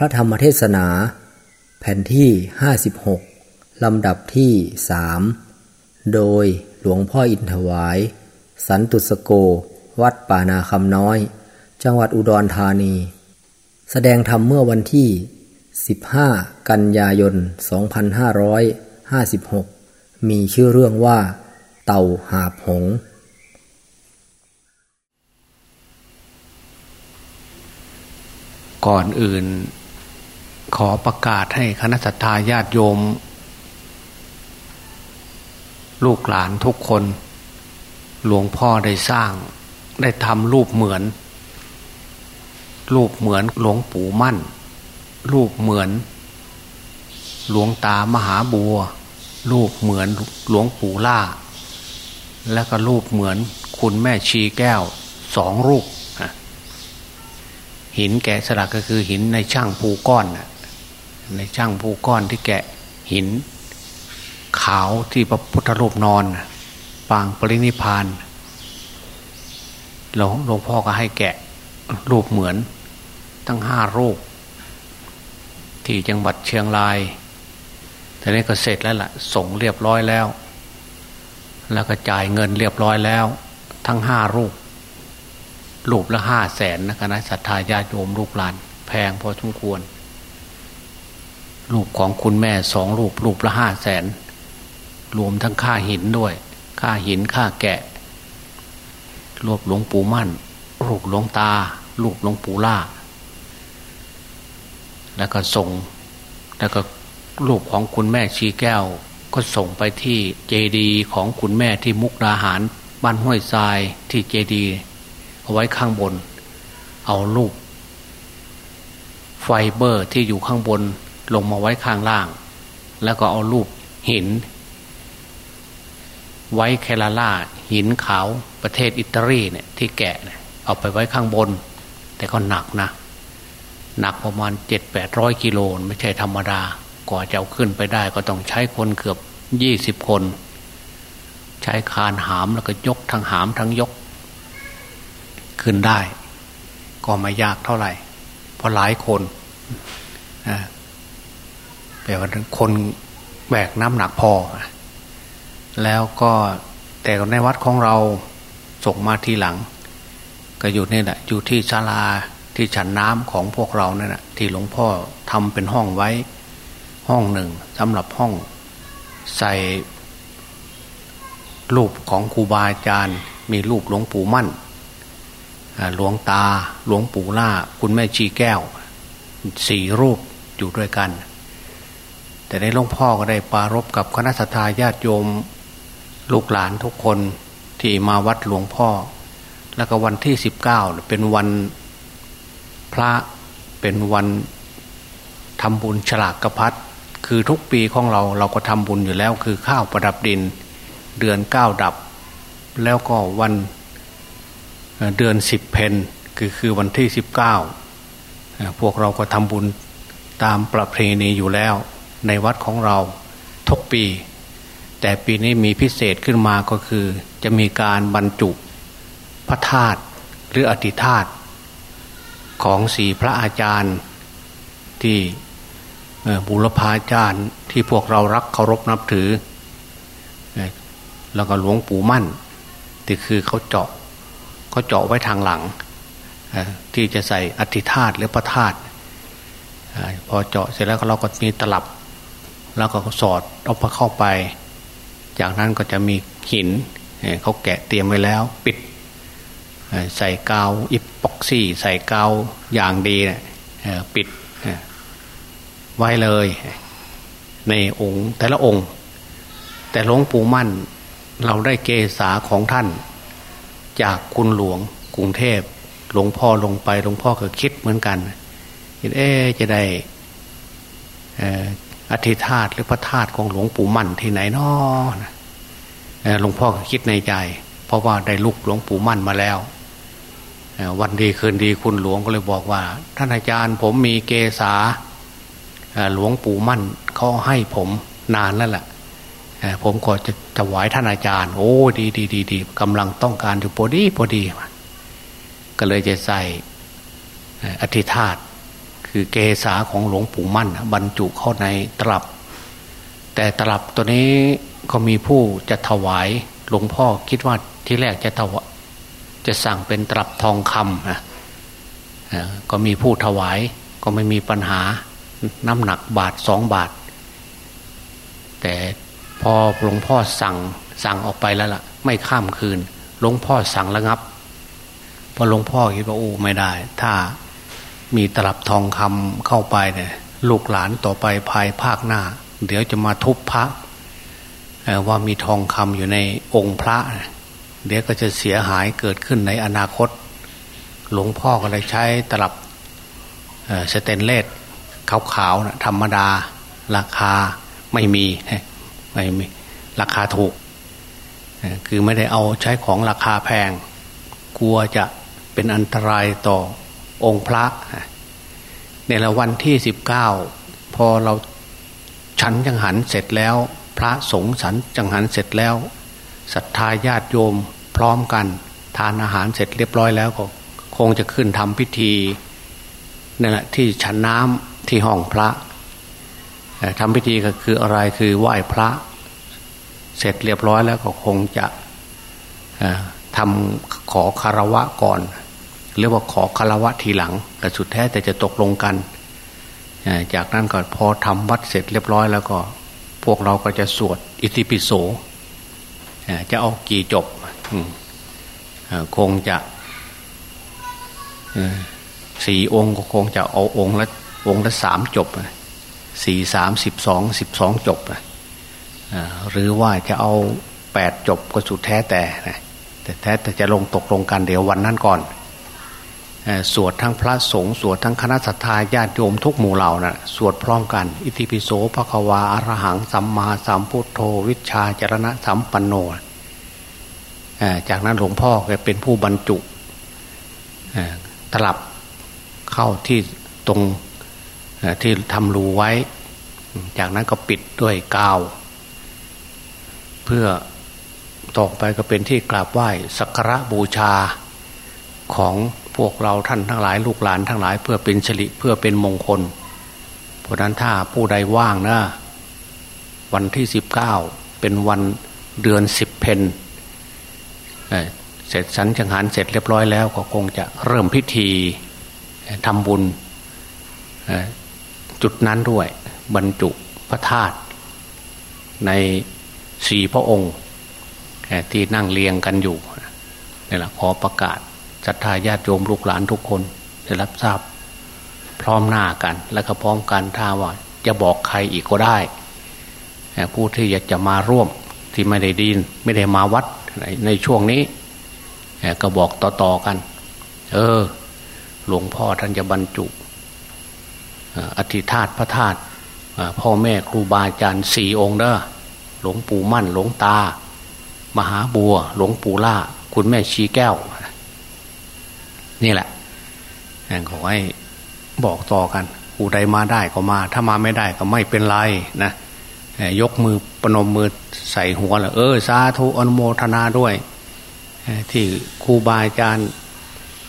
ระธรรมเทศนา แผ่นที่ 56 ลำดับที่สโดยหลวงพ่ออินถวาย สันตุสโก วัดป่านาคำน้อย จังหวัดอุดรธานี แสดงธรรมเมื่อวันที่ 15 กันยายน 2556 มีชื่อเรื่องว่า เต่าหาบหงก่อนอื่น ขอประกาศให้คณะสัตยาญาติโยม ลูกหลานทุกคน หลวงพ่อได้สร้าง ได้ทำรูปเหมือน รูปเหมือนหลวงปู่มั่น รูปเหมือน หลวงตามหาบัว รูปเหมือนหลวงปู่ล่า และก็รูปเหมือนคุณแม่ชีแก้วสองรูปหินแกะสลักก็คือหินในช่างภูก้อนนะ ในช่างภูก้อนที่แกะหิน ขาวที่พระพุทธรูปนอน ปางปรินิพานหลวงหลวงพ่อก็ให้แกะรูปเหมือนทั้งห้ารูป ที่จังหวัดเชียงรายแต่นี้ก็เสร็จแล้วละ่ะ ส่งเรียบร้อยแล้ว แล้วก็จ่ายเงินเรียบร้อยแล้ว ทั้งห้ารูป รูปละห้าแสนนะคณะศรัทธาญาติโยมลูกหลาน แพงพอสมควร รูปของคุณแม่สองรูปรูปละห้าแสน รวมทั้งค่าหินด้วย ค่าหินค่าแกะ รูปหลวงปู่มั่น รูปหลวงตา รูปหลวงปู่ล่า แล้วก็ส่ง แล้วก็รูปของคุณแม่ชีแก้ว ก็ส่งไปที่เจดีของคุณแม่ที่มุกดาหารบ้านห้วยทรายที่เจดีเอาไว้ข้างบน เอารูป ไฟเบอร์ที่อยู่ข้างบน ลงมาไว้ข้างล่าง แล้วก็เอารูปหิน ไว้แคลาล่าหินขาวประเทศอิตาลีเนี่ยที่แกะเนี่ยเอาไปไว้ข้างบน แต่ก็หนักนะ หนักประมาณเจ็ดแปดร้อยกิโลไม่ใช่ธรรมดา กว่าจะเอาขึ้นไปได้ก็ต้องใช้คนเกือบยี่สิบคน ใช้คานหามแล้วก็ยกทั้งหามทั้งยก ขึ้นได้ ก็ไม่ยากเท่าไหร่ เพราะหลายคน แต่ว่าคนแบกน้ำหนักพอ แล้วก็แต่ในวัดของเราส่งมาทีหลัง ก็อยู่นี่แหละอยู่ที่ศาลาที่ฉันน้ำของพวกเราเนี่ยนะที่หลวงพ่อทำเป็นห้องไว้ ห้องหนึ่งสำหรับห้องใส่รูปของครูบาอาจารย์ มีรูปหลวงปู่มั่นหลวงตาหลวงปู่ล่า คุณแม่ชีแก้ว สี่รูปอยู่ด้วยกัน แต่ในหลวงพ่อก็ได้ปารบกับคณะสัตยาติโยมลูกหลานทุกคนที่มาวัดหลวงพ่อ แล้วก็วันที่สิบเก้าเป็นวันพระเป็นวันทำบุญฉลากกระพัดคือทุกปีของเราเราก็ทำบุญอยู่แล้ว คือข้าวประดับดิน เดือนเก้าดับ แล้วก็วันเดือนสิบเพนคือคือวันที่สิบเก้าพวกเราก็ทำบุญตามประเพณีอยู่แล้ว ในวัดของเราทุกปี แต่ปีนี้มีพิเศษขึ้นมาก็คือ จะมีการบรรจุพระธาตุหรืออธิธาตุของสีพระอาจารย์ที่บุรพาจารย์ที่พวกเรารักเคารพนับถือ แล้วก็หลวงปู่มั่นที่คือเขาเจาะเขาเจาะไว้ทางหลัง ที่จะใส่อธิธาตุหรือพระธาตุพอเจาะเสร็จแล้วเราก็มีตลับ แล้วก็สอดเอาพเข้าไป จากนั้นก็จะมีหินเขาแกะเตรียมไว้แล้วปิด ใส่กาวอิปปอกซี่ ใส่กาวอย่างดีนะปิดไว้เลย ในองค์แต่ละองค์ แต่หลวงปู่มั่นเราได้เกษาของท่าน จากคุณหลวงกรุงเทพหลวงพ่อลงไปหลวงพ่อก็คิดเหมือนกันเอ๊จะได้ อธิธาตหรือพระธาตุของหลวงปู่มั่นที่ไหนนาะหลวงพ่อก็คิดในใจ เพราะว่าได้ลุกหลวงปู่มั่นมาแล้ว วันดีคืนดีคุณหลวงก็เลยบอกว่า ท่านอาจารย์ผมมีเกษาหลวงปู่มั่นเขาให้ผมนานแล้วแหละผมก็จะถวายท่านอาจารย์ โอ้ดีดีดีดีกำลังต้องการอยู่พอดีพอดี ก็เลยจะใส่อธิธาต คือเกษาของหลวงปู่มั่น บรรจุเข้าในตลับ แต่ตลับตัวนี้ก็มีผู้จะถวายหลวงพ่อคิดว่าที่แรกจะถวายจะสั่งเป็นตลับทองคำนะก็มีผู้ถวายก็ไม่มีปัญหาน้ำหนักบาทสองบาท แต่พอหลวงพ่อสั่งสั่งออกไปแล้วล่ะ ไม่ข้ามคืนหลวงพ่อสั่งระงับพอหลวงพ่อคิดว่าโอ้ไม่ได้ ถ้า มีตลับทองคำเข้าไปเนี่ยลูกหลานต่อไปภายภาคหน้า เดี๋ยวจะมาทุบพระว่ามีทองคำอยู่ในองค์พระ เดี๋ยวก็จะเสียหายเกิดขึ้นในอนาคต หลวงพ่อก็เลยใช้ตลับสเตนเลสขาวๆนะธรรมดา ราคาไม่มีไม่มีราคาถูก คือไม่ได้เอาใช้ของราคาแพง กลัวจะเป็นอันตรายต่อ องค์พระในละวันที่สิบเก้าพอเราฉันจังหันเสร็จแล้ว พระสงฆ์ฉันจังหันเสร็จแล้วศรัทธาญาติโยมพร้อมกัน ทานอาหารเสร็จเรียบร้อยแล้วก็คงจะขึ้นทำพิธีนั่นแหละที่ฉันน้ำที่ห้องพระทำพิธีก็คืออะไรคือไหว้พระ เสร็จเรียบร้อยแล้วก็คงจะทำขอคารวะก่อน เรียกว่าขอคารวะทีหลังแต่สุดแท้แต่จะตกลงกัน จากนั้นก็พอทำวัดเสร็จเรียบร้อยแล้วก็ พวกเราก็จะสวดอิติปิโสจะเอากี่จบคงจะสี่องค์ก็คงจะเอาองค์ละองค์ละสามจบสี่สามสิบสองสิบสองจบหรือว่าจะเอาแปดจบก็สุดแท้แต่แต่แท้แต่จะลงตกลงกันเดี๋ยววันนั้นก่อน สวดทั้งพระสงฆ์สวดทั้งคณะสัตยาญาติโยมทุกหมู่เหล่านะ่ะสวดพร้อมกัน อิติปิโสภควาอรหังสัมมาสัมพุทโธวิชาจรณะสัมปันโนจากนั้นหลวงพ่อก็เป็นผู้บรรจุตลับเข้าที่ตรงที่ทำรูไว้ จากนั้นก็ปิดด้วยกาว เพื่อต่อไปก็เป็นที่กราบไหว้สักการะบูชาของ วกเราท่านทั้งหลายลูกหลานทั้งหลาย เพื่อเป็นสิริเพื่อเป็นมงคล เพราะนั้นถ้าผู้ใดว่างนะวันที่สิบเก้าเป็นวันเดือนสิบเพนเสร็จสันจังหารเสร็จเรียบร้อยแล้วก็คงจะเริ่มพิธีทำบุญจุดนั้นด้วย บรรจุพระธาตุในสี่พระองค์ที่นั่งเรียงกันอยู่นี่แหละขอประกาศ ศรัทธาญาติโยมลูกหลานทุกคนจะรับทราบ พร้อมหน้ากัน และก็พร้อมกันถ้าว่าจะบอกใครอีกก็ได้ ผู้ที่อยากจะมาร่วมที่ไม่ได้ดินไม่ได้มาวัดในช่วงนี้ก็บอกต่อๆกัน เออ หลวงพ่อท่านจะบรรจุอธิธาตพระธาตุพ่อแม่ครูบาอาจารย์สี่องค์เด้อหลวงปู่มั่น หลวงตา มหาบัว หลวงปู่ล่า คุณแม่ชีแก้ว นี่แหละขอให้บอกต่อกันผู้ใดมาได้ก็มา ถ้ามาไม่ได้ก็ไม่เป็นไรนะยกมือปนมมือใส่หัวแล้วเออสาธุอนุโมทนาด้วย ที่ครูบาอาจารย์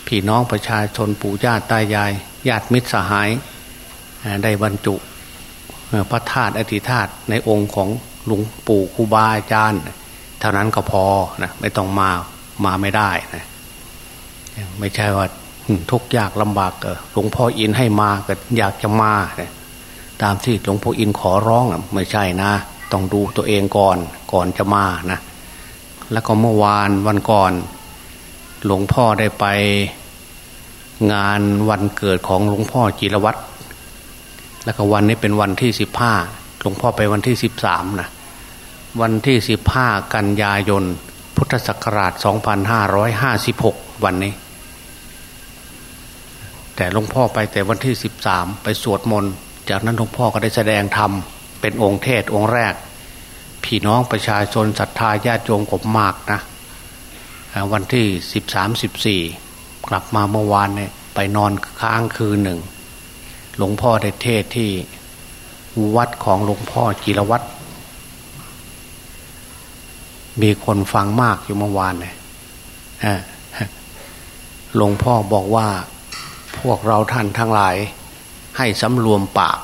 พี่น้องประชาชนปู่ญาติตายายญาติมิตรสหาย ได้บรรจุพระธาตุอธิธาตุในองค์ของหลวงปู่ครูบาอาจารย์ เท่านั้นก็พอนะไม่ต้องมามาไม่ได้นะ ไม่ใช่ว่าทุกยากลำบากหลวงพ่ออินให้มาก็อยากจะมาตามที่หลวงพ่ออินขอร้องไม่ใช่นะ ต้องดูตัวเองก่อนก่อนจะมานะ แล้วก็เมื่อวานวันก่อน หลวงพ่อได้ไปงานวันเกิดของหลวงพ่อจิรวัตรแล้วก็วันนี้เป็นวันที่สิบห้าหลวงพ่อไปวันที่สิบสามนะวันที่สิบห้ากันยายน พุทธศักราชสองพันห้าร้อยห้าสิบหกวันนี้ แต่หลวงพ่อไปแต่วันที่สิบสามไปสวดมนต์จากนั้นหลวงพ่อก็ได้แสดงธรรมเป็นองค์เทศองค์แรก พี่น้องประชาชนศรัทธาญาติโยมกบมากนะวันที่สิบสามสิบสี่กลับมาเมื่อวานเนี่ยไปนอนค้างคืนหนึ่ง หลวงพ่อได้เทศที่วัดของหลวงพ่อจิรวัตรมีคนฟังมากอยู่เมื่อวานเนี่ยหลวงพ่อบอกว่า พวกเราท่านทั้งหลาย ให้สำรวมปาก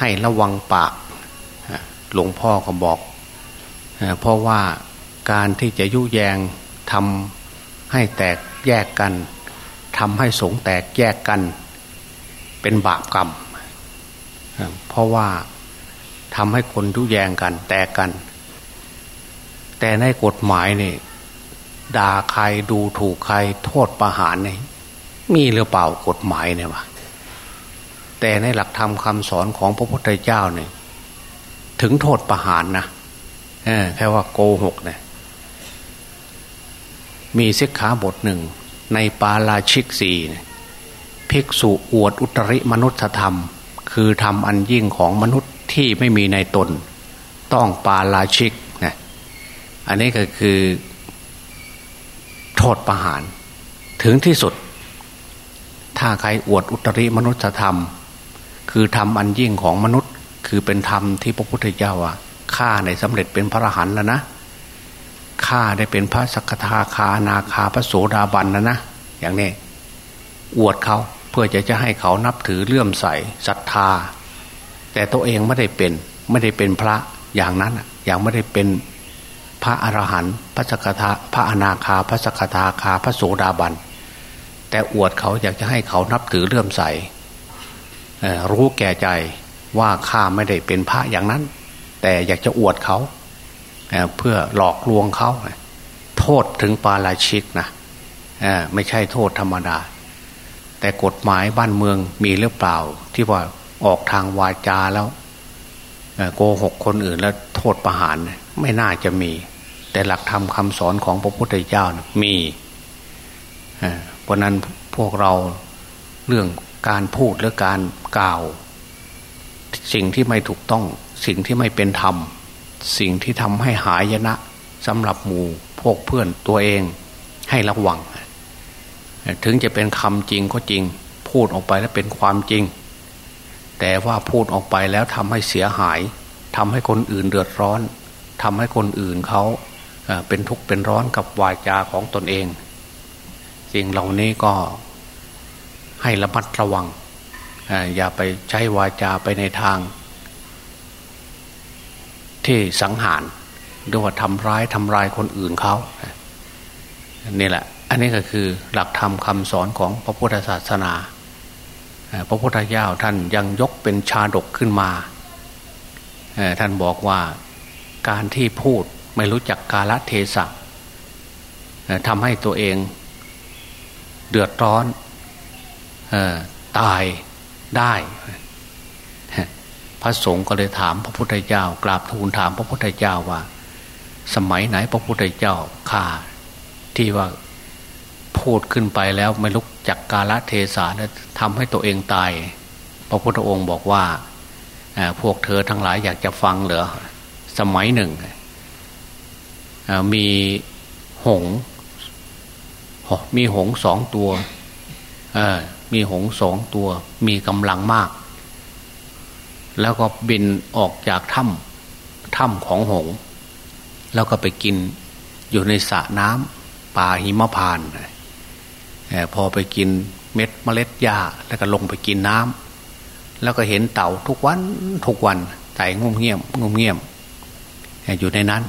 ให้ระวังปาก หลวงพ่อก็บอก เพราะว่าการที่จะยุแยงทำให้แตกแยกกันทำให้สงแตกแยกกัน เป็นบาปกรรม เพราะว่าทำให้คนยุแยงกันแตกกัน แต่ในกฎหมายนี่ด่าใครดูถูกใครโทษประหารนี่ มีหรือเปล่ากฎหมายเนี่ยวะแต่ในหลักธรรมคำสอนของพระพุทธเจ้าเนี่ย ถึงโทษประหารนะแค่ว่าโกหกเนี่ยมีสิกขาบทหนึ่ง ในปาราชิกสีภิกษุอวดอุตริมนุษธรรม คือธรรมอันยิ่งของมนุษย์ที่ไม่มีในตน ต้องปาราชิกนะอันนี้ก็คือ โทษประหาร ถึงที่สุด ถ้าใครอวดอุตริมนุษยธรรม คือธรรมอันยิ่งของมนุษย์ คือเป็นธรรมที่พระพุทธเจ้าว่าข้าในสำเร็จเป็นพระอรหันต์แล้วนะข้าได้เป็นพระสกทาคานาคาพระโสดาบันนะนะอย่างนี้อวดเขาเพื่อจะจะให้เขานับถือเลื่อมใสศรัทธา แต่ตัวเองไม่ได้เป็นไม่ได้เป็นพระอย่างนั้นอย่างไม่ได้เป็นพระอรหันต์พระสกทาพระอนาคาพระสกทาคาพระโสดาบัน แต่อวดเขาอยากจะให้เขานับถือเลื่อมใสรู้แก่ใจว่าข้าไม่ได้เป็นพระอย่างนั้น แต่อยากจะอวดเขาเพื่อหลอกลวงเขาโทษถึงปาราชิกนะไม่ใช่โทษธรรมดา แต่กฎหมายบ้านเมืองมีหรือเปล่า ที่ว่าออกทางวาจาแล้วโกหกคนอื่นแล้วโทษประหารไม่น่าจะมี แต่หลักธรรมคำสอนของพระพุทธเจ้านะมี เพราะนั้นพวกเราเรื่องการพูดหรือการกล่าว สิ่งที่ไม่ถูกต้องสิ่งที่ไม่เป็นธรรม สิ่งที่ทำให้หายนะสำหรับหมู่พวกเพื่อนตัวเองให้ระวัง ถึงจะเป็นคำจริงก็จริง พูดออกไปแล้วเป็นความจริง แต่ว่าพูดออกไปแล้วทำให้เสียหายทำให้คนอื่นเดือดร้อนทำให้คนอื่นเขาเป็นทุกข์เป็นร้อนกับวาจาของตนเอง สิ่งเหล่านี้ก็ให้ระมัดระวัง อย่าไปใช้วาจาไปในทาง ที่สังหารหรือว่าทำร้ายทำลายคนอื่นเขานี่แหละ อันนี้ก็คือหลักธรรมคำสอนของพระพุทธศาสนา พระพุทธเจ้าท่านยังยกเป็นชาดกขึ้นมา ท่านบอกว่าการที่พูดไม่รู้จักกาลเทศะทำให้ตัวเอง เดือดร้อนตายได้พระสงฆ์ก็เลยถามพระพุทธเจ้ากราบทูลถามพระพุทธเจ้าว่า สมัยไหนพระพุทธเจ้าข่าที่ว่าพูดขึ้นไปแล้วไม่ลุกจักกาลเทศะแล้วทำให้ตัวเองตาย พระพุทธองค์บอกว่าพวกเธอทั้งหลายอยากจะฟังเหรอสมัยหนึ่งมีหง มีหงสองตัวมีหงสองตัว มีกำลังมาก แล้วก็บินออกจากถ้ำถ้ำของหง แล้วก็ไปกินอยู่ในสระน้ำป่าหิมพานพอไปกินเม็ดเมล็ดหญ้าแล้วก็ลงไปกินน้ำแล้วก็เห็นเต่าทุกวันทุกวันไต่งุ่มเงียบงุ่มเงียบอยู่ในนั้น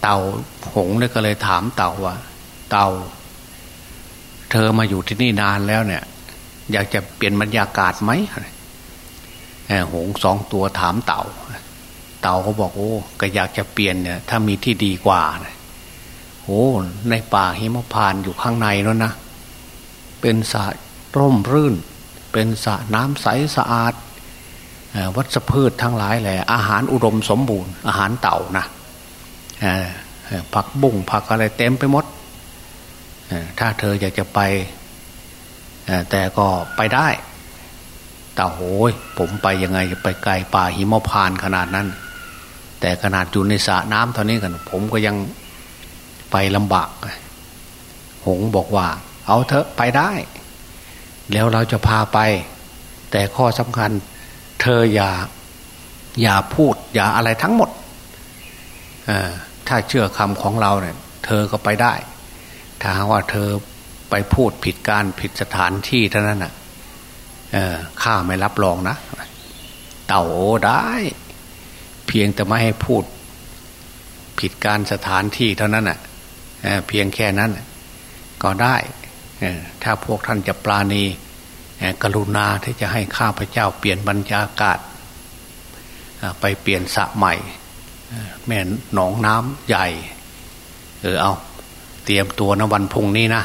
เต่าหงเลยก็เลยถามเต่าว่า เต่า เธอมาอยู่ที่นี่นานแล้วเนี่ย อยากจะเปลี่ยนบรรยากาศไหมหงสองตัวถามเต่า เต่าเขาบอกโอ้ก็อยากจะเปลี่ยนเนี่ย ถ้ามีที่ดีกว่าโอ้ในป่าหิมพานอยู่ข้างในนั่นนะเป็นสระร่มรื่น เป็นสระน้ำใสสะอาดวัชพืชทั้งหลายแหละอาหารอุดมสมบูรณ์ อาหารเต่านะผักบุ้งผักอะไรเต็มไปหมด ถ้าเธออยากจะไปแต่ก็ไปได้แต่โอ้ยผมไปยังไงไปไกลป่าหิมพานขนาดนั้น แต่ขนาดอยู่ในสระน้ำเท่านี้กัน ผมก็ยังไปลำบาก หงบอกว่า เอาเถอะไปได้ แล้วเราจะพาไป แต่ข้อสำคัญ เธออย่า อย่าพูด อย่าอะไรทั้งหมดถ้าเชื่อคำของเราเนี่ย เธอก็ไปได้ ถ้าว่าเธอไปพูดผิดการผิดสถานที่เท่านั้นน่ะข้าไม่รับรองนะ เต่าโอได้ เพียงแต่ไม่ให้พูด ผิดการสถานที่เท่านั้นอะเพียงแค่นั้น ก็ได้ถ้าพวกท่านจะปลาณีกรุณาที่จะให้ข้าพเจ้าเปลี่ยนบรรยากาศ ไปเปลี่ยนสระใหม่ แม่หนองน้ำใหญ่ เออเอา เตรียมตัวนะวันพุ่งนี้นะ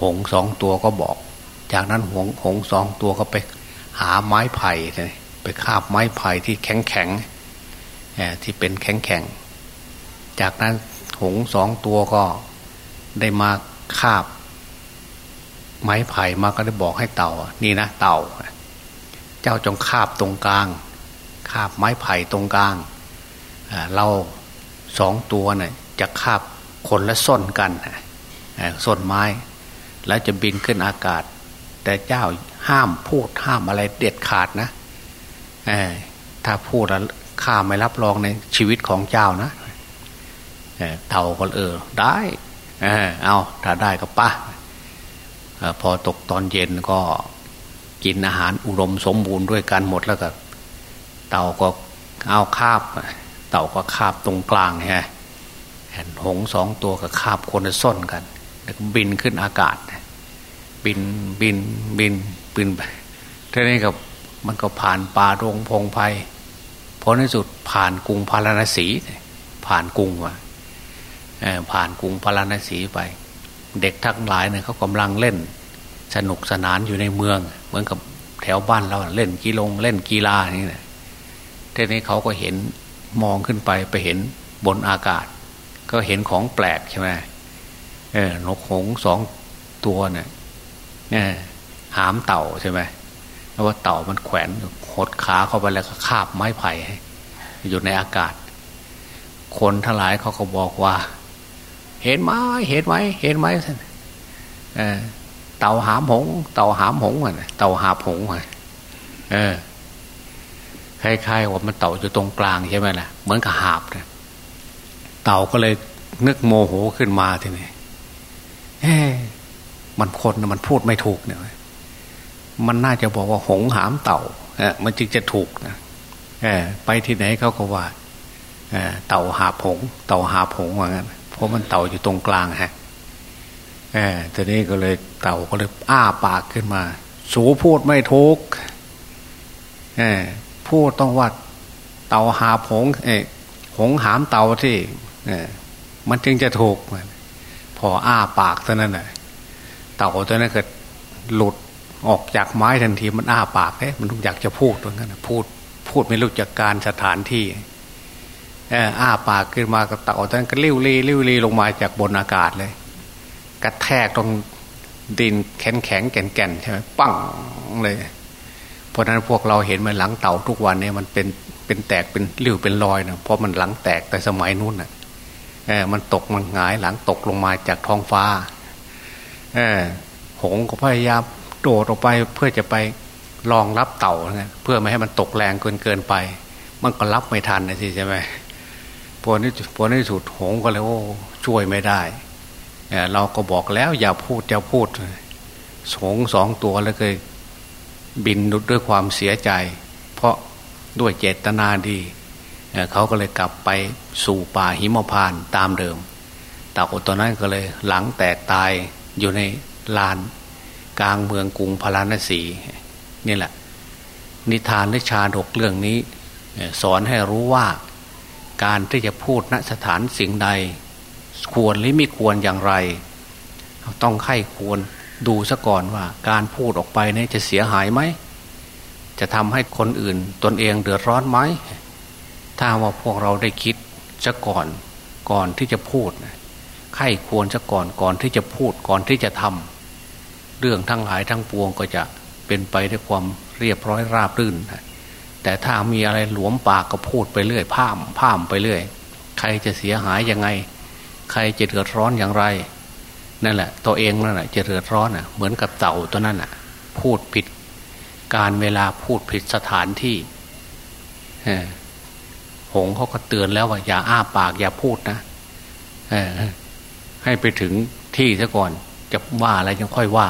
หงสองตัวก็บอก จากนั้นหงหงสองตัวก็ไปหาไม้ไผ่ไปคาบไม้ไผ่ที่แข็งแข็งที่เป็นแข็งแข็งจากนั้นหงสองตัวก็ได้มาคาบ ไม้ไผ่มาก็ได้บอกให้เต่า นี่นะเต่า เจ้าจงคาบตรงกลาง คาบไม้ไผ่ตรงกลางเราสองตัวเนี่ยจะคาบ คนละส้นกันส้นไม้ แล้วจะบินขึ้นอากาศ แต่เจ้าห้ามพูดห้ามอะไรเด็ดขาดนะถ้าพูดแล้วข้าไม่รับรองในชีวิตของเจ้านะเท่าคนเออได้เอาถ้าได้ก็ปะพอตกตอนเย็นก็กินอาหารอุดมสมบูรณ์ด้วยกันหมดแล้วก็ เต่าก็เอาคาบ เต่าก็คาบตรงกลางฮะ ห็นหงสองตัวก็คาบคนละส้นกันบินขึ้นอากาศ บินบินบินบินไปทีนี้กับมันก็ผ่านป่ารงพงไพ่พอในสุดผ่านกรุงพาราณสี ผ่านกรุงว่ะผ่านกรุงพาราณสีไป เด็กทั้งหลายเนี่ยเขากำลังเล่น สนุกสนานอยู่ในเมือง เหมือนกับแถวบ้านเราเล่นกีฬงเล่นกีฬานี่นะทีนี้เขาก็เห็นมองขึ้นไปไปเห็นบนอากาศ ก็เห็นของแปลกใช่ไหมเออนกหงสองตัวเนี่ยหามเต่าใช่ไหมแล้วว่าเต่ามันแขวนหดขาเข้าไปแล้วก็คาบไม้ไผ่อยู่ในอากาศ คนทั้งหลายเขาก็บอกว่า เห็นไหมเห็นไหมเห็นไหมเออเต่าหามหง เต่าหามหงอะเต่าหาหงอะเออคล้ายๆว่ามันเต่าอยู่ตรงกลางใช่ไหมล่ะเหมือนกับหาบนะ เต่าก็เลยนึกโมโหขึ้นมาทีนี้เฮ้มันคนมันพูดไม่ถูกเนี่ย มันน่าจะบอกว่าหงหามเต่าเอมันจึงจะถูกนะเอไปที่ไหนเขาก็ว่าเอเต่าหาผง เต่าหาผงว่างั้นเพราะมันเต่าอยู่ตรงกลางฮะเออทีนี้ก็เลยเต่าก็เลยอ้าปากขึ้นมา สูพูดไม่ถูกเออพูดต้องว่าเต่าหาผงเอหงหามเต่าที่ มันจึงจะถูกพออ้าปากเท่านั้นแหละเต่าตัวนั้นเกิดหลุดออกจากไม้ทันทีมันอ้าปากเอ๊ะมันอยากจะพูดตัวนั้นพูด พูดไม่รู้จักการสถานที่เอ้าปากขึ้นมาก็เต่าตัวนั้นก็เลิ้ยวรีลิ้ยวรีลงมาจากบนอากาศเลย กระแทกตรงดินแข็งแข็งแก่นแก่นใช่ไหมปังเลย เพราะนั้นพวกเราเห็นมันหลังเต่าทุกวันเนี่ยมันเป็นเป็นแตกเป็นริ้ยวเป็นรอยนะเพราะมันหลังแตกแต่สมัยนู้นน่ะ มันตกมันหงายหลังตกลงมาจากท้องฟ้าเออหงก็พยายามโดดออกไปเพื่อจะไปรองรับเต่านะเพื่อไม่ให้มันตกแรงเกินเกินไป มันก็รับไม่ทันนะสิใช่ไหมพอนี้พอนี้สุดหงก็เลยโอ้ช่วยไม่ได้เราก็บอกแล้วอย่าพูดอย่าพูดหงสองตัวแล้วเคยบินด้วยความเสียใจ เพราะด้วยเจตนาดี เขาก็เลยกลับไปสู่ป่าหิมพานตามเดิมเต่าตัวนั้นก็เลยหลังแตกตายอยู่ในลาน กลางเมืองกรุงพาราณสีนี่แหละ นิทานและชาดกเรื่องนี้ สอนให้รู้ว่าการที่จะพูดณสถานสิ่งใด ควรหรือไม่ควรอย่างไร ต้องไข้ควรดูซะก่อนว่า การพูดออกไปนี่จะเสียหายไหม จะทำให้คนอื่นตนเองเดือดร้อนไหม ถ้าว่าพวกเราได้คิดซะก่อนก่อนที่จะพูดไข้ควรซะก่อนก่อนที่จะพูดก่อนที่จะทำเรื่องทั้งหลายทั้งปวงก็จะเป็นไปด้วยความเรียบร้อยราบรื่นแต่ถ้ามีอะไรหลวมปากก็พูดไปเรื่อยพ่ามพ่ามไปเรื่อย ใครจะเสียหายยังไง ใครจะเดือดร้อนอย่างไรนั่นแหละ ตัวเองนั่นแหละจะเดือดร้อนอะเหมือนกับเต่าตัวนั้นอะ พูดผิดการเวลาพูดผิดสถานที่ หงเขาก็เตือนแล้วว่าอย่าอ้าปากอย่าพูดนะให้ไปถึงที่ซะก่อน จะว่าอะไรยังค่อยว่า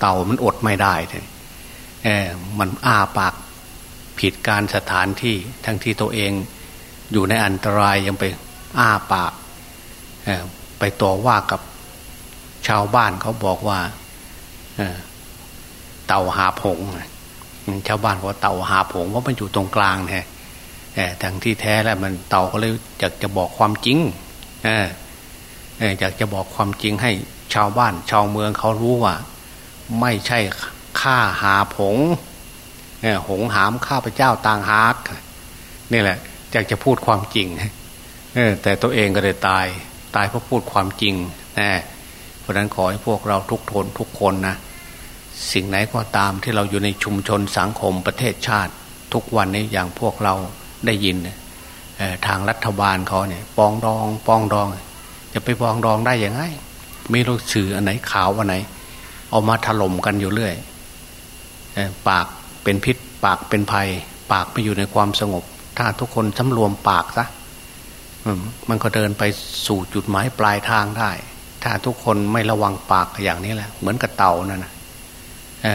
เต่ามันอดไม่ได้เลยเอมันอ้าปากผิดการสถานที่ทั้งที่ตัวเอง อยู่ในอันตรายยังไปอ้าปากไปต่อว่ากับชาวบ้านเขาบอกว่าเต่าหาผงชาวบ้านเขาเต่าหาผงเพราะมันอยู่ตรงกลางแท้แต่ทางที่แท้แล้วมันเต่าก็เลยอยากจะบอกความจริงอยากจะบอกความจริงให้ชาวบ้าน ชาวเมืองเขารู้ว่า ไม่ใช่ฆ่าหาผงหงหามข้าพเจ้าต่างหากนี่แหละอยากจะพูดความจริงแต่ตัวเองก็เลยตาย ตายเพราะพูดความจริงนะเพราะนั้นขอให้พวกเราทุกทนทุกคนนะสิ่งไหนก็ตามที่เราอยู่ในชุมชนสังคมประเทศชาติ ทุกวันนี้อย่างพวกเรา ได้ยินทางรัฐบาลเขาเนี่ยปองดองปองดอง จะไปปองดองได้ยังไงไม่รู้สื่ออันไหนข่าวอันไหน เอามาถล่มกันอยู่เรื่อยปากเป็นพิษ ปากเป็นภัย ปากไม่อยู่ในความสงบ ถ้าทุกคนสำรวมปากซะมันก็เดินไปสู่จุดหมายปลายทางได้ ถ้าทุกคนไม่ระวังปากอย่างนี้แหละ เหมือนกับเต่านั่นนะเ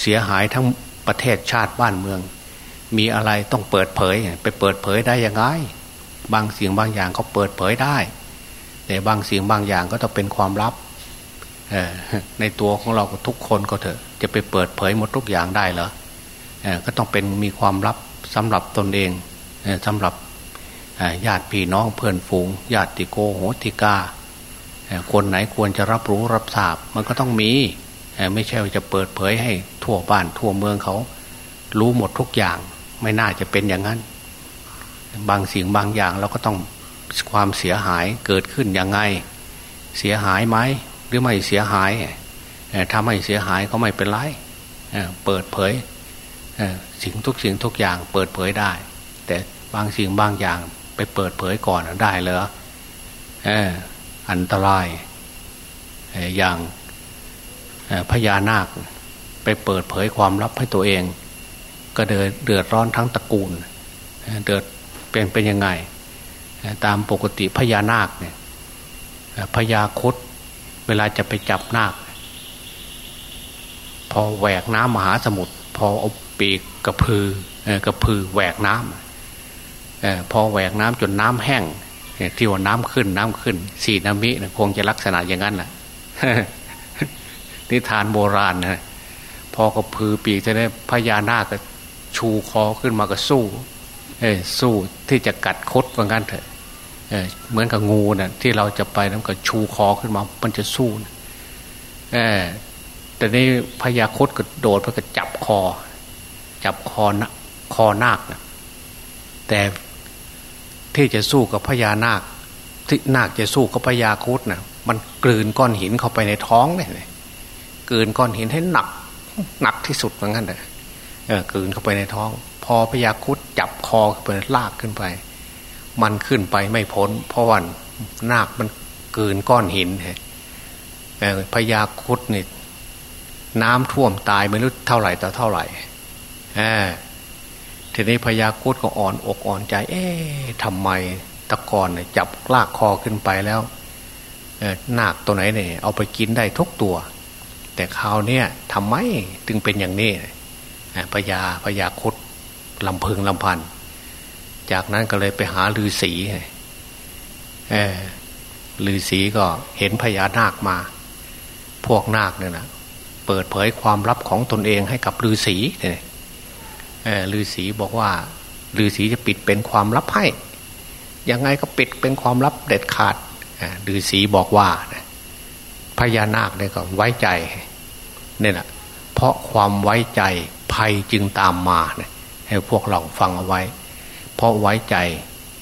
เสียหายทั้งประเทศชาติบ้านเมือง มีอะไรต้องเปิดเผย ไปเปิดเผยได้ยังไง บางสิ่งบางอย่างเขาเปิดเผยได้ แต่บางสิ่งบางอย่างก็ต้องเป็นความลับในตัวของเราทุกคนก็เถอะ จะไปเปิดเผยหมดทุกอย่างได้เหรอก็ต้องเป็นมีความลับสำหรับตนเองสำหรับญาติพี่น้องเพื่อนฝูง ญาติโกโหติกาคนไหนควรจะรับรู้รับทราบ มันก็ต้องมี ไม่ใช่ว่าจะเปิดเผยให้ทั่วบ้านทั่วเมืองเขา รู้หมดทุกอย่าง ไม่น่าจะเป็นอย่างนั้น บางสิ่งบางอย่างเราก็ต้องความเสียหายเกิดขึ้นยังไง เสียหายไหมหรือไม่เสียหายถ้าไม่เสียหายก็ไม่เป็นไรเปิดเผยสิ่งทุกสิ่งทุกอย่างเปิดเผยได้ แต่บางสิ่งบางอย่างไปเปิดเผยก่อนได้เลยอันตรายอย่างพญานาคไปเปิดเผยความลับให้ตัวเอง ก็เดือดเดือดร้อนทั้งตระกูล เดือดเป็นเป็นยังไง ตามปกติพญานาคเนี่ยพญาคดเวลาจะไปจับนาค พอแหวกน้ำมหาสมุทรพอเอาปีกกระพือกระพือแหวกน้ำพอแหวกน้ำจนน้ำแห้งที่ว่าน้ำขึ้นน้ำขึ้น สีนามิคงจะลักษณะอย่างนั้นแหละนิทานโบราณนะพอกระพือปีกจะได้พญานาคก็ ชูคอขึ้นมาก็สู้เอสู้ที่จะกัดคดว่างั้นเถอะเเหมือนกับงูนะ่ะที่เราจะไปนั้นก็ชูคอขึ้นมา มันจะสู้นะเออแต่นี่พญาคดก็โดดเพื่อจับคอ จับคอนะคอนาคนะแต่ที่จะสู้กับพญานาค ที่นาคจะสู้กับพญาคดนะมันกลืนก้อนหินเข้าไปในท้องเลยกลืนก้อนหินให้หนักหนักที่สุดเหมือนกันเลย เออกลืนเข้าไปในท้อง พอพญาคุดจับคอขึ้นไปลากขึ้นไป มันขึ้นไปไม่พ้น เพราะวันนาคมันกลืนก้อนหินพญาคุดนี่น้ำท่วมตายไม่รู้เท่าไหร่ต่อเท่าไหร่ทีนี้พญาคุดก็อ่อนอกอ่อนใจ เอ๊ะทำไมตะกอนเนี่ยจับลากคอขึ้นไปแล้วนาคตัวไหนเนี่ยเอาไปกินได้ทุกตัว แต่คราวนี้ทำไมถึงเป็นอย่างนี้ พญาพญาคุดลำพึงลำพัน จากนั้นก็เลยไปหาลือศีเออลือศีก็เห็นพญานาคมา พวกนาคเนี่ยนะเปิดเผยความลับของตนเองให้กับลือศีเนี่ยลือศีบอกว่าลือศีจะปิดเป็นความลับให้ ยังไงก็ปิดเป็นความลับเด็ดขาดลือศีบอกว่าพญานาคเนี่ยก็ไว้ใจเนี่ยแหละเพราะความไว้ใจ ภัยจึงตามมาเนี่ยให้พวกเราฟังเอาไว้ เพราะไว้ใจ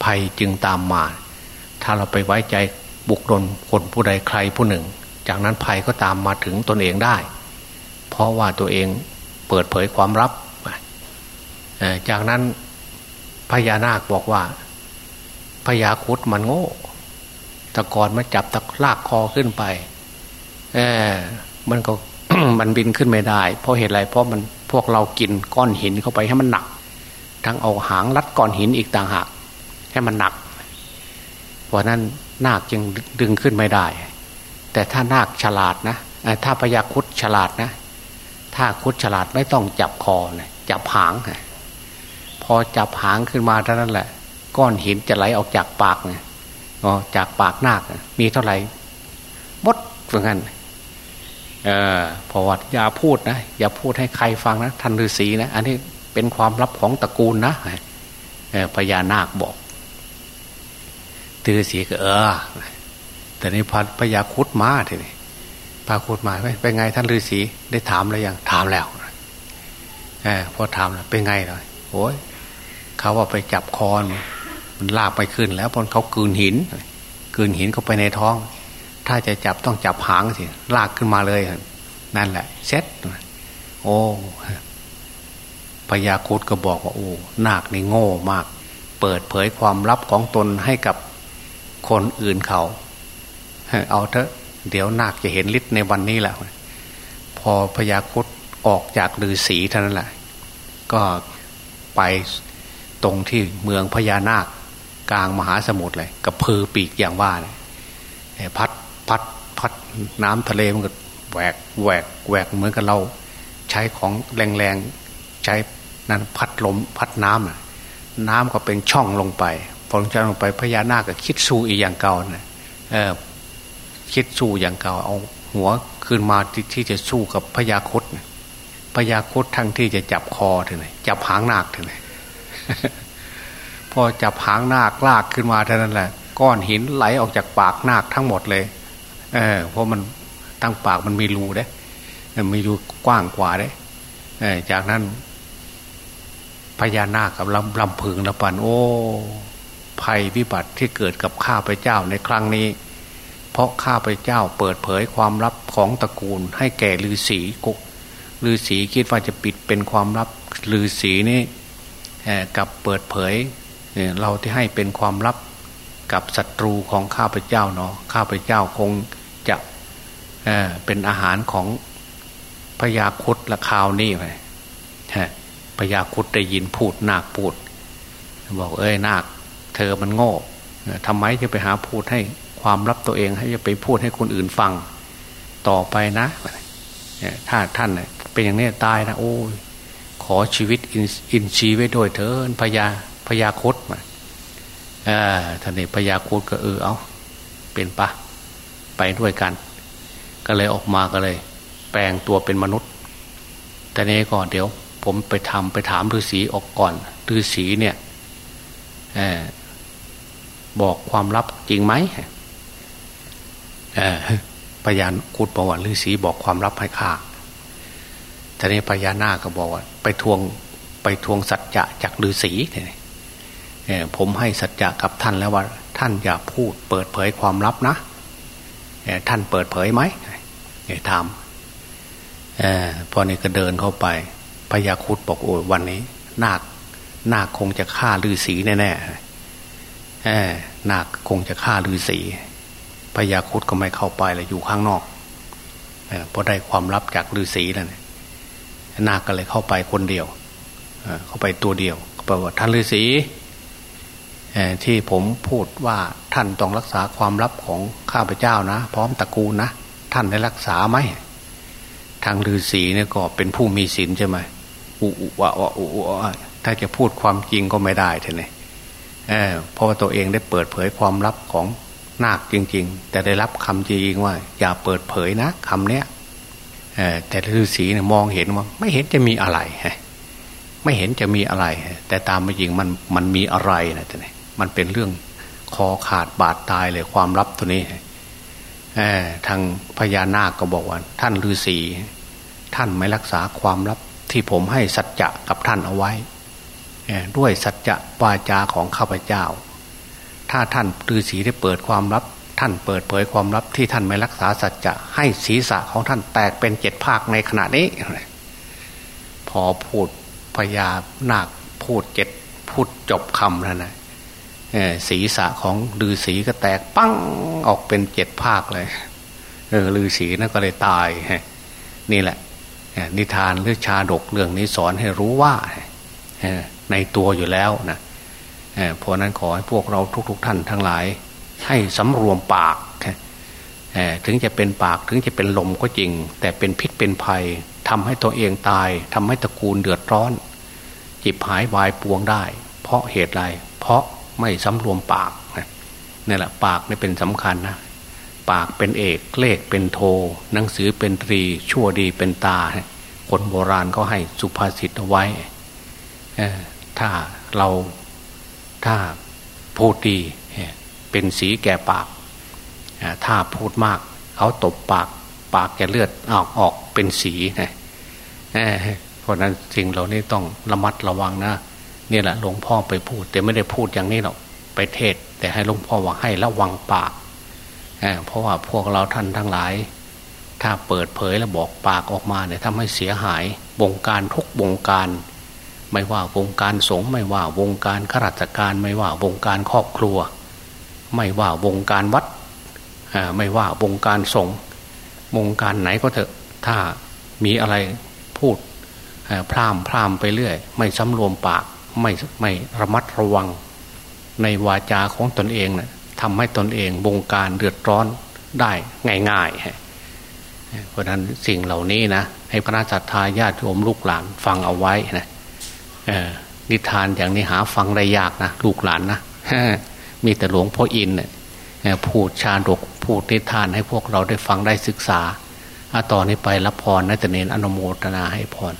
ภัยจึงตามมา ถ้าเราไปไว้ใจบุคคลคนผู้ใดใครผู้หนึ่ง จากนั้นภัยก็ตามมาถึงตนเองได้ เพราะว่าตัวเองเปิดเผยความลับจากนั้นพญานาคบอกว่าพญาคุดมันโง่ตะกอนมาจับตะลากคอขึ้นไป เออมันก็มันบินขึ้นไม่ได้ เพราะเหตุไรเพราะมัน พวกเรากินก้อนหินเข้าไปให้มันหนัก ทั้งเอาหางรัดก้อนหินอีกต่างหาก ให้มันหนัก เพราะนั้นนาคจึงดึงขึ้นไม่ได้ แต่ถ้านาคฉลาดนะถ้าพยาคุดฉลาดนะ ถ้าคุดฉลาดไม่ต้องจับคอนะจับหางพอจับหางขึ้นมาเท่านั้นแหละ ก้อนหินจะไหลออกจากปากเนี่ยจากปากนาคมีเท่าไหร่มดเหมือนกัน เออพอวัดอย่าพูดนะ อย่าพูดให้ใครฟังนะท่านฤาษีนะ อันนี้เป็นความลับของตระกูลนะพญานาคบอกตือสีก็เออ แต่นี้พพญาคุดมาทีนี้พาคุดมาไปไงท่านฤาษีได้ถามแล้วยังถามแล้วอพอถามแล้วเป็นไงเลยโอ้ยเขาว่าไปจับคอนมันลากไปขึ้น แล้วพอเขากืนหิน กืนหินเข้าไปในท้อง ถ้าจะจับต้องจับหางสิลากขึ้นมาเลยนั่นแหละเซ็ตโอ้พญาคุดก็บอกว่าโอ้นาคนี่โง่มาก เปิดเผยความลับของตนให้กับคนอื่นเขาเอาเถอะ เดี๋ยวนาคจะเห็นฤทธิ์ในวันนี้แหละพอพญาคุดออกจากฤาษีเท่านั้นแหละ ก็ไปตรงที่เมืองพญานาคกลางมหาสมุทรเลยกับพือปีกอย่างว่าเนี่ยพัด พัดพัดน้ำทะเลมันก็แหวกแหวกแหวกเหมือนกับเรา ใช้ของแรงๆใช้นั้นพัดลมพัดน้ำน้ำก็เป็นช่องลงไปพอลงจากลงไปพญานาคก็คิดสู้อีกอย่างเก่านะเออคิดสู้อย่างเก่า เอาหัวขึ้นมาที่ที่จะสู้กับพญาคตพญาคตทั้งที่จะจับคอเถอะจับหางนาคเถอะพอจับหางนาคลากขึ้นมาเท่านั้นแหละก้อนหินไหลออกจากปากนาคทั้งหมดเลย เออเพราะมันตั้งปากมันมีรูเด้มีรูกว้างกว่าเด้เออจากนั้นพญานาคกับลำลำพึงละปันโอ้ภัยวิบัติที่เกิดกับข้าพเจ้าในครั้งนี้ เพราะข้าพเจ้าเปิดเผยความลับของตระกูล ให้แก่ฤาษีกุฤาษีคิดว่าจะปิดเป็นความลับฤาษีนี่กับเปิดเผยเราที่ให้เป็นความลับกับศัตรูของข้าพเจ้าเนาะข้าพเจ้าคง จะเเป็นอาหารของพญาคุดละคราวนี้ไปพญาคุดได้ยินพูดนาคพูด บอกเอ้ยนาค เธอมันโง่ทำไมจะไปหาพูดให้ความลับตัวเอง ให้จะไปพูดให้คนอื่นฟัง ต่อไปนะถ้าท่านเป็นอย่างนี้ตายนะโอ้ยขอชีวิตอินชีไว้ด้วยเถินพญาพญาคตมาท่านนี้พญาคตก็เออเอาเป็นปะ ไปด้วยกัน ก็เลยออกมาก็เลย แปลงตัวเป็นมนุษย์ แต่นี้ก่อนเดี๋ยว ผมไปทำไปถามฤาษีออกก่อนฤาษีเนี่ยอบอกความลับจริงไหมพยานคูดประวัติฤาษีบอกความลับให้ข้าทีนี้พญานาคก็บอกว่า ไปทวงไปทวงสัจจะจากฤาษีเนี่ยผมให้สัจจะกับท่านแล้วว่า ท่านอย่าพูดเปิดเผยความลับนะ ท่านเปิดเผยไหมถามพอนี่ก็เดินเข้าไปพญาคุดบอกโอ้วันนี้ นาคนาคคงจะฆ่าฤาษีแน่ๆนาคคงจะฆ่าฤาษีพญาคุดก็ไม่เข้าไปเลยอยู่ข้างนอกเพราะได้ความลับจากฤาษีนั่นนาคก็เลยเข้าไปคนเดียวเข้าไปตัวเดียวก็แปลว่าท่านฤาษี ที่ผมพูดว่าท่านต้องรักษาความลับของข้าพเจ้านะ พร้อมตระกูลนะ ท่านได้รักษาไหมทางฤาษีเนี่ยก็เป็นผู้มีศีลใช่ไหมอุอุวะวะอุอุถ้าจะพูดความจริงก็ไม่ได้ทีนี้เเพราะว่าตัวเองได้เปิดเผยความลับของนาคจริง ๆ แต่ได้รับคำจริงว่า อย่าเปิดเผยนะคำเนี้ยแต่ฤาษีเนี่ยมองเห็นว่า ไม่เห็นจะมีอะไรไม่เห็นจะมีอะไร แต่ตามมาจริงมันมันมีอะไรนะท่าน มันเป็นเรื่องคอขาดบาดตายเลยความลับตัวนี้ทางพญานาคก็บอกว่า ท่านฤาษีท่านไม่รักษาความลับที่ผมให้สัจจะกับท่านเอาไว้ ด้วยสัจจะวาจาของข้าพเจ้า ถ้าท่านฤาษีได้เปิดความลับ ท่านเปิดเผยความลับที่ท่านไม่รักษาสัจจะให้ศีรษะของท่านแตกเป็นเจ็ดภาคในขณะนี้ พอพูดพญานาคพูดเจ็ดพูดจบคำแล้วนะ ศีรษะของฤาษีก็แตกปั้งออกเป็นเจ็ดภาคเลยเออฤาษีนั่นก็เลยตายนี่แหละนิทานหรือชาดกเรื่องนี้สอนให้รู้ว่าในตัวอยู่แล้วนะเพราะนั้นขอให้พวกเราทุกๆท่านทั้งหลาย ให้สำรวมปากถึงจะเป็นปากถึงจะเป็นลมก็จริง แต่เป็นพิษเป็นภัยทำให้ตัวเองตายทำให้ตระกูลเดือดร้อน จิบหายวายปวงได้ เพราะเหตุไรเพราะ ไม่สำรวมปากนี่แหละปากนี่เป็นสำคัญนะปากเป็นเอกเลขเป็นโท หนังสือเป็นตรี ชั่วดีเป็นตา คนโบราณเขาให้สุภาษิตเอาไว้ถ้าเราถ้าพูดดีเป็นสีแก่ปาก ถ้าพูดมาก เขาตบปาก ปากแกเลือดออกออกเป็นสีนะเพราะนั้นสิ่งเหล่านี้ต้องระมัดระวังนะ นี่แหละหลวงพ่อไปพูด แต่ไม่ได้พูดอย่างนี้หรอกไปเทศ แต่ให้หลวงพ่อว่าให้ระวังปากเพราะว่าพวกเราท่านทั้งหลาย ถ้าเปิดเผยแล้วบอกปากออกมาเนี่ยทำให้เสียหายวงการทุกวงการ ไม่ว่าวงการสงฆ์ไม่ว่าวงการข้าราชการไม่ว่าวงการครอบครัว ไม่ว่าวงการวัดไม่ว่าวงการสงฆ์วงการไหนก็เถอะถ้ามีอะไรพูดพร่ำพร่ำไปเรื่อย ไม่สำรวมปาก ไม่ไม่ระมัดระวังในวาจาของตนเองนะ่ะทำให้ตนเองวงการเดือดร้อนได้ง่ายๆเพราะนั้นสิ่งเหล่านี้นะให้พระศรัทธาญาติโยมลูกหลานฟังเอาไว้นะนิทานอย่างนี้หาฟังได้ยากนะลูกหลานนะมีแต่หลวงพ่ออินเนี่ยพูดชาดกพูดนิทานให้พวกเราได้ฟังได้ศึกษาอาต่อนนี้ไปรับพรนะจะเนนอนุโมทนาให้พร